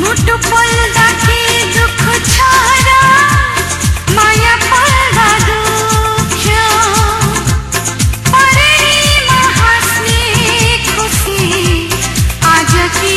মুটু পল দেখে দুঃখ ছাড়া মায়া পলদা দুঃখ। পরে মহাস্নে খুশি আজ কি